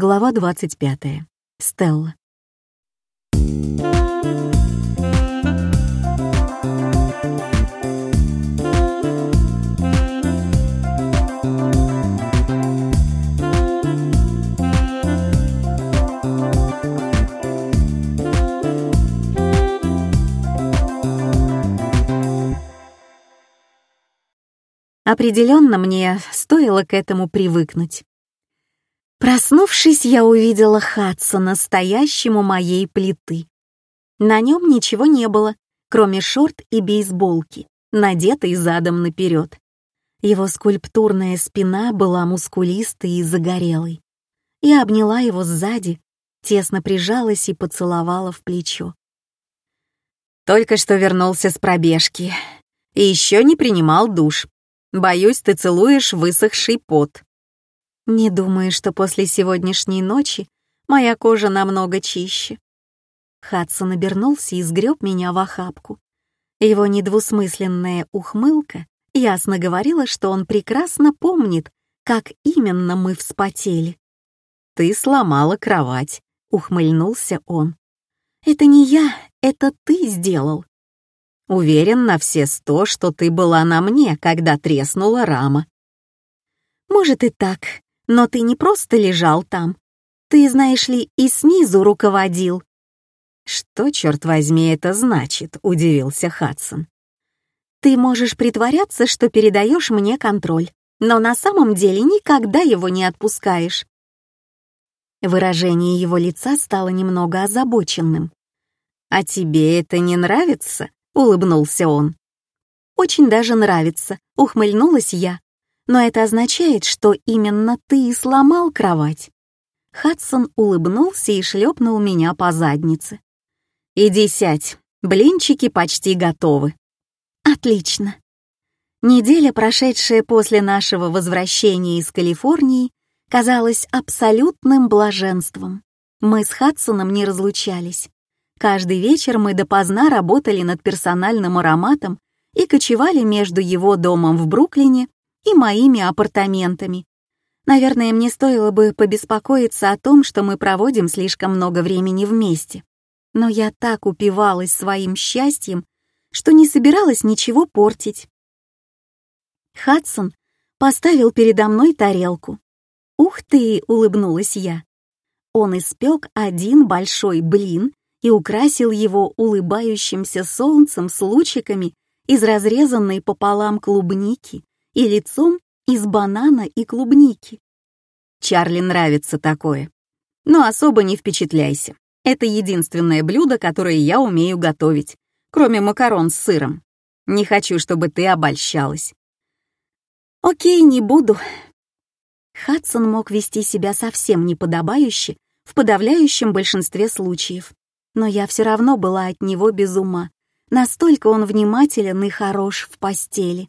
Глава 25. Стелла. Определенно мне стоило к этому привыкнуть. Проснувшись, я увидела Хатса, настоящему моей плиты. На нем ничего не было, кроме шорт и бейсболки, надетой задом наперед. Его скульптурная спина была мускулистой и загорелой. Я обняла его сзади, тесно прижалась и поцеловала в плечо. «Только что вернулся с пробежки и еще не принимал душ. Боюсь, ты целуешь высохший пот», не думаю, что после сегодняшней ночи моя кожа намного чище. Хадсон обернулся и сгреб меня в охапку. Его недвусмысленная ухмылка ясно говорила, что он прекрасно помнит, как именно мы вспотели. «Ты сломала кровать», — ухмыльнулся он. «Это не я, это ты сделал». «Уверен на все сто, что ты была на мне, когда треснула рама». «Может и так, но ты не просто лежал там. Ты, знаешь ли, и снизу руководил. «Что, черт возьми, это значит?» — удивился Хадсон. «Ты можешь притворяться, что передаешь мне контроль, но на самом деле никогда его не отпускаешь». Выражение его лица стало немного озабоченным. «А тебе это не нравится?» — улыбнулся он. «Очень даже нравится», — ухмыльнулась я но это означает, что именно ты и сломал кровать». Хадсон улыбнулся и шлепнул меня по заднице. «Иди сядь, блинчики почти готовы». «Отлично». Неделя, прошедшая после нашего возвращения из Калифорнии, казалась абсолютным блаженством. Мы с Хадсоном не разлучались. Каждый вечер мы допоздна работали над персональным ароматом и кочевали между его домом в Бруклине и моими апартаментами. Наверное, мне стоило бы побеспокоиться о том, что мы проводим слишком много времени вместе. Но я так упивалась своим счастьем, что не собиралась ничего портить. Хадсон поставил передо мной тарелку. «Ух ты!» — улыбнулась я. Он испек один большой блин и украсил его улыбающимся солнцем с лучиками из разрезанной пополам клубники и лицом из банана и клубники. Чарли нравится такое. Но особо не впечатляйся. Это единственное блюдо, которое я умею готовить, кроме макарон с сыром. Не хочу, чтобы ты обольщалась. Окей, не буду. Хадсон мог вести себя совсем неподобающе в подавляющем большинстве случаев. Но я все равно была от него без ума. Настолько он внимателен и хорош в постели.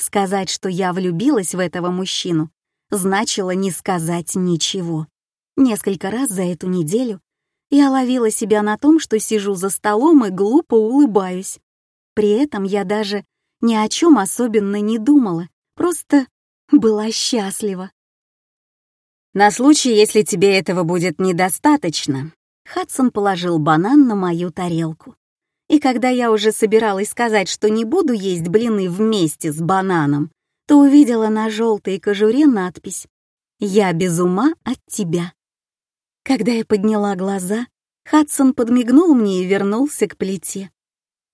Сказать, что я влюбилась в этого мужчину, значило не сказать ничего. Несколько раз за эту неделю я ловила себя на том, что сижу за столом и глупо улыбаюсь. При этом я даже ни о чем особенно не думала, просто была счастлива. На случай, если тебе этого будет недостаточно, Хадсон положил банан на мою тарелку. И когда я уже собиралась сказать, что не буду есть блины вместе с бананом, то увидела на желтой кожуре надпись «Я без ума от тебя». Когда я подняла глаза, Хадсон подмигнул мне и вернулся к плите.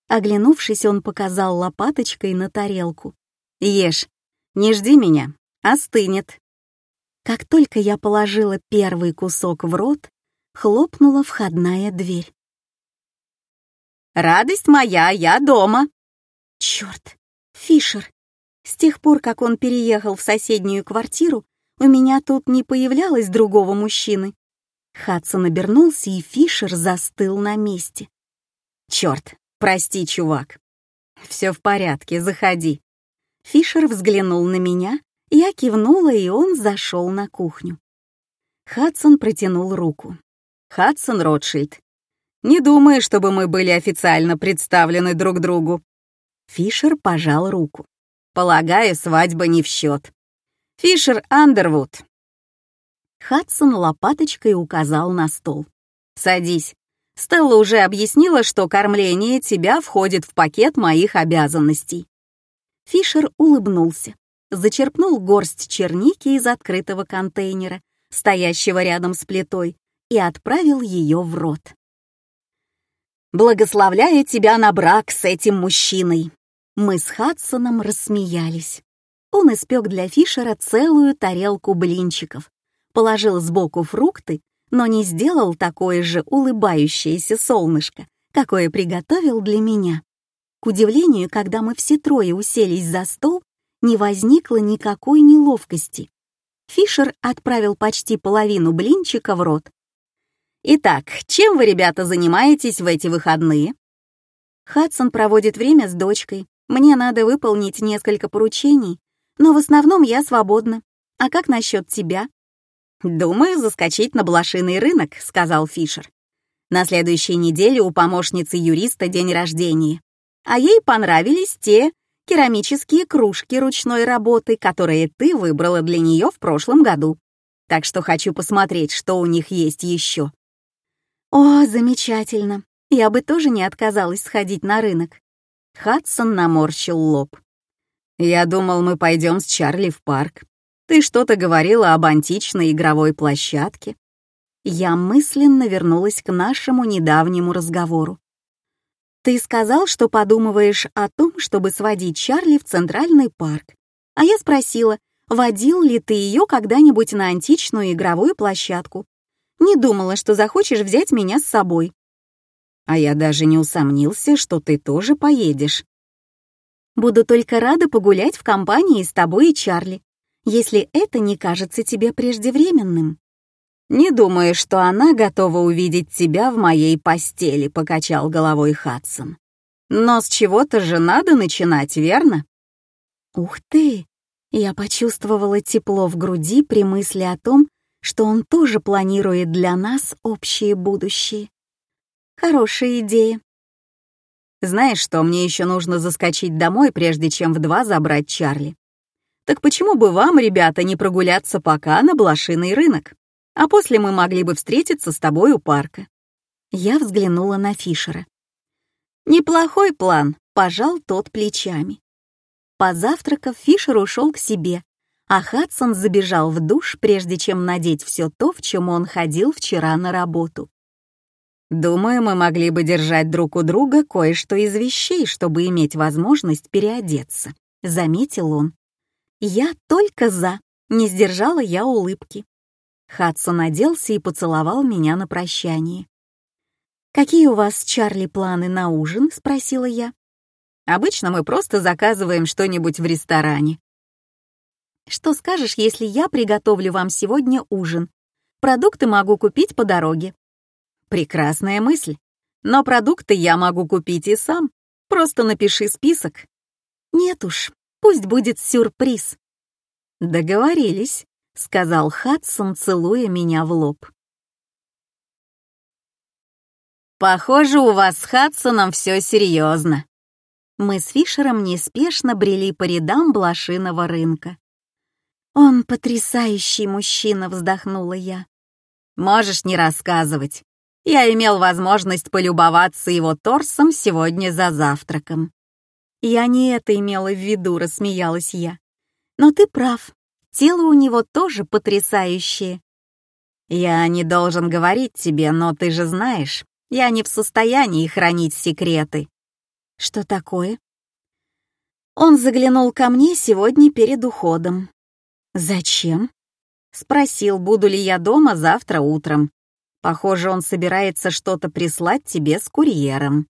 Оглянувшись, он показал лопаточкой на тарелку. «Ешь, не жди меня, остынет». Как только я положила первый кусок в рот, хлопнула входная дверь. Радость моя, я дома!» Черт, Фишер! С тех пор, как он переехал в соседнюю квартиру, у меня тут не появлялось другого мужчины. Хадсон обернулся, и Фишер застыл на месте. «Черт, прости, чувак. Все в порядке, заходи». Фишер взглянул на меня, я кивнула, и он зашел на кухню. Хадсон протянул руку. «Хадсон Ротшильд, не думаю, чтобы мы были официально представлены друг другу». Фишер пожал руку. «Полагаю, свадьба не в счет. Фишер Андервуд». Хадсон лопаточкой указал на стол. «Садись. Стелла уже объяснила, что кормление тебя входит в пакет моих обязанностей». Фишер улыбнулся, зачерпнул горсть черники из открытого контейнера, стоящего рядом с плитой, и отправил ее в рот. «Благословляю тебя на брак с этим мужчиной!» Мы с Хадсоном рассмеялись. Он испек для Фишера целую тарелку блинчиков, положил сбоку фрукты, но не сделал такое же улыбающееся солнышко, какое приготовил для меня. К удивлению, когда мы все трое уселись за стол, не возникло никакой неловкости. Фишер отправил почти половину блинчика в рот. «Итак, чем вы, ребята, занимаетесь в эти выходные?» Хадсон проводит время с дочкой. Мне надо выполнить несколько поручений, но в основном я свободна. А как насчет тебя? «Думаю, заскочить на блошиный рынок», — сказал Фишер. «На следующей неделе у помощницы юриста день рождения, а ей понравились те керамические кружки ручной работы, которые ты выбрала для нее в прошлом году. Так что хочу посмотреть, что у них есть еще». «О, замечательно. Я бы тоже не отказалась сходить на рынок». Хадсон наморщил лоб. «Я думал, мы пойдем с Чарли в парк. Ты что-то говорила об античной игровой площадке». Я мысленно вернулась к нашему недавнему разговору. «Ты сказал, что подумываешь о том, чтобы сводить Чарли в Центральный парк. А я спросила, водил ли ты ее когда-нибудь на античную игровую площадку. Не думала, что захочешь взять меня с собой». «А я даже не усомнился, что ты тоже поедешь», Буду только рада погулять в компании с тобой и Чарли, если это не кажется тебе преждевременным». «Не думаю, что она готова увидеть тебя в моей постели», — покачал головой Хадсон. «Но с чего-то же надо начинать, верно?» «Ух ты!» Я почувствовала тепло в груди при мысли о том, что он тоже планирует для нас общее будущее. Хорошая идея. Знаешь что, мне еще нужно заскочить домой, прежде чем в два забрать Чарли. Так почему бы вам, ребята, не прогуляться пока на блошиный рынок? А после мы могли бы встретиться с тобой у парка. Я взглянула на Фишера. Неплохой план, пожал тот плечами. Позавтракав, Фишер ушел к себе, а Хадсон забежал в душ, прежде чем надеть все то, в чем он ходил вчера на работу. Думаю, мы могли бы держать друг у друга кое-что из вещей, чтобы иметь возможность переодеться», — заметил он. «Я только за», — не сдержала я улыбки. Хадсон оделся и поцеловал меня на прощание. «Какие у вас, Чарли, планы на ужин?» — спросила я. «Обычно мы просто заказываем что-нибудь в ресторане». «Что скажешь, если я приготовлю вам сегодня ужин? Продукты могу купить по дороге. Прекрасная мысль. Но продукты я могу купить и сам. Просто напиши список. Нет уж, пусть будет сюрприз. Договорились, сказал Хадсон, целуя меня в лоб. Похоже, у вас с Хадсоном все серьезно. Мы с Фишером неспешно брели по рядам блошиного рынка. «Он потрясающий мужчина», — вздохнула я. «Можешь не рассказывать я имел возможность полюбоваться его торсом сегодня за завтраком. Я не это имела в виду, рассмеялась я. Но ты прав, тело у него тоже потрясающее. Я не должен говорить тебе, но ты же знаешь, я не в состоянии хранить секреты. Что такое? Он заглянул ко мне сегодня перед уходом. Зачем? Спросил, буду ли я дома завтра утром. Похоже, он собирается что-то прислать тебе с курьером».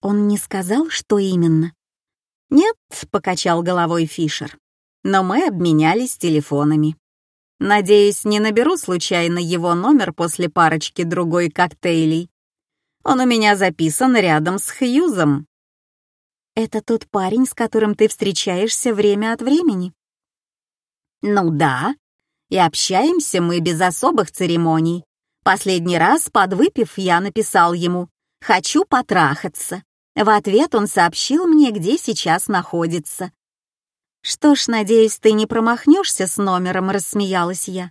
«Он не сказал, что именно?» «Нет», — покачал головой Фишер. «Но мы обменялись телефонами. Надеюсь, не наберу случайно его номер после парочки другой коктейлей. Он у меня записан рядом с Хьюзом». «Это тот парень, с которым ты встречаешься время от времени?» «Ну да, и общаемся мы без особых церемоний. Последний раз, подвыпив, я написал ему «Хочу потрахаться». В ответ он сообщил мне, где сейчас находится. «Что ж, надеюсь, ты не промахнешься с номером», — рассмеялась я.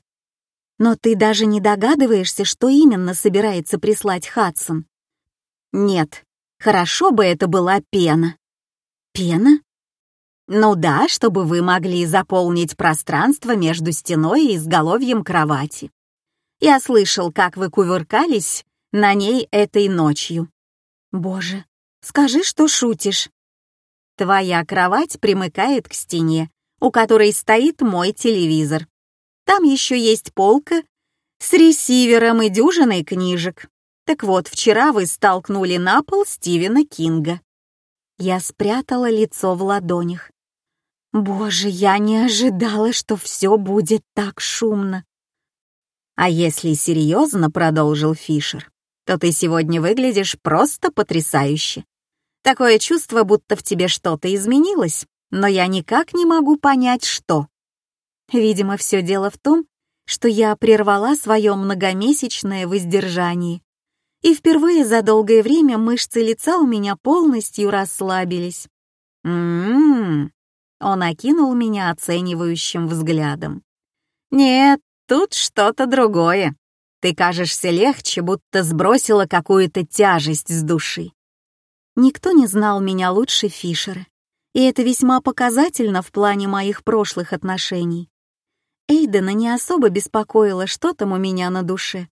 Но ты даже не догадываешься, что именно собирается прислать Хадсон. Нет, хорошо бы это была пена. Пена? Ну да, чтобы вы могли заполнить пространство между стеной и изголовьем кровати. Я слышал, как вы кувыркались на ней этой ночью. Боже, скажи, что шутишь. Твоя кровать примыкает к стене, у которой стоит мой телевизор. Там еще есть полка с ресивером и дюжиной книжек. Так вот, вчера вы столкнули на пол Стивена Кинга. Я спрятала лицо в ладонях. Боже, я не ожидала, что все будет так шумно. А если серьезно, продолжил Фишер, то ты сегодня выглядишь просто потрясающе. Такое чувство, будто в тебе что-то изменилось, но я никак не могу понять, что. Видимо, все дело в том, что я прервала свое многомесячное воздержание. И впервые за долгое время мышцы лица у меня полностью расслабились. «М-м-м», он окинул меня оценивающим взглядом. «Нет, тут что-то другое. Ты кажешься легче, будто сбросила какую-то тяжесть с души». Никто не знал меня лучше Фишера, и это весьма показательно в плане моих прошлых отношений. Эйдена не особо беспокоило, что там у меня на душе.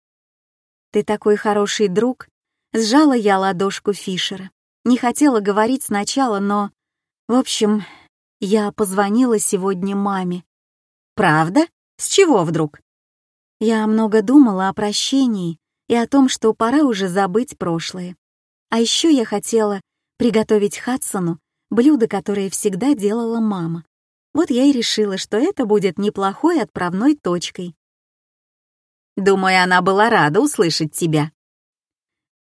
«Ты такой хороший друг», — сжала я ладошку Фишера. Не хотела говорить сначала, но... В общем, я позвонила сегодня маме. «Правда? С чего вдруг?» Я много думала о прощении и о том, что пора уже забыть прошлое. А еще я хотела приготовить Хадсону блюдо, которое всегда делала мама. Вот я и решила, что это будет неплохой отправной точкой. Думаю, она была рада услышать тебя.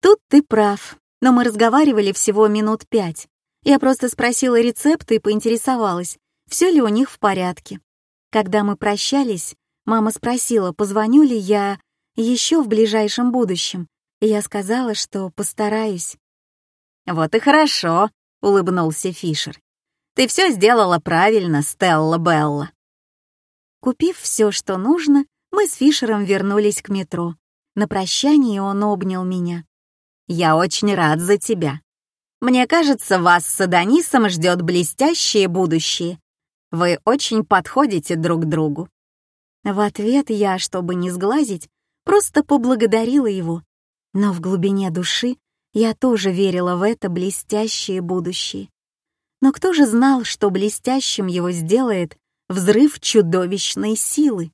Тут ты прав, но мы разговаривали всего минут пять. Я просто спросила рецепт и поинтересовалась, все ли у них в порядке. Когда мы прощались, мама спросила, позвоню ли я еще в ближайшем будущем, и я сказала, что постараюсь. «Вот и хорошо», — улыбнулся Фишер. Ты все сделала правильно, Стелла Белла. Купив все, что нужно, мы с Фишером вернулись к метро. На прощание он обнял меня. «Я очень рад за тебя. Мне кажется, вас с Адонисом ждет блестящее будущее. Вы очень подходите друг другу». В ответ я, чтобы не сглазить, просто поблагодарила его. Но в глубине души я тоже верила в это блестящее будущее. Но кто же знал, что блестящим его сделает взрыв чудовищной силы?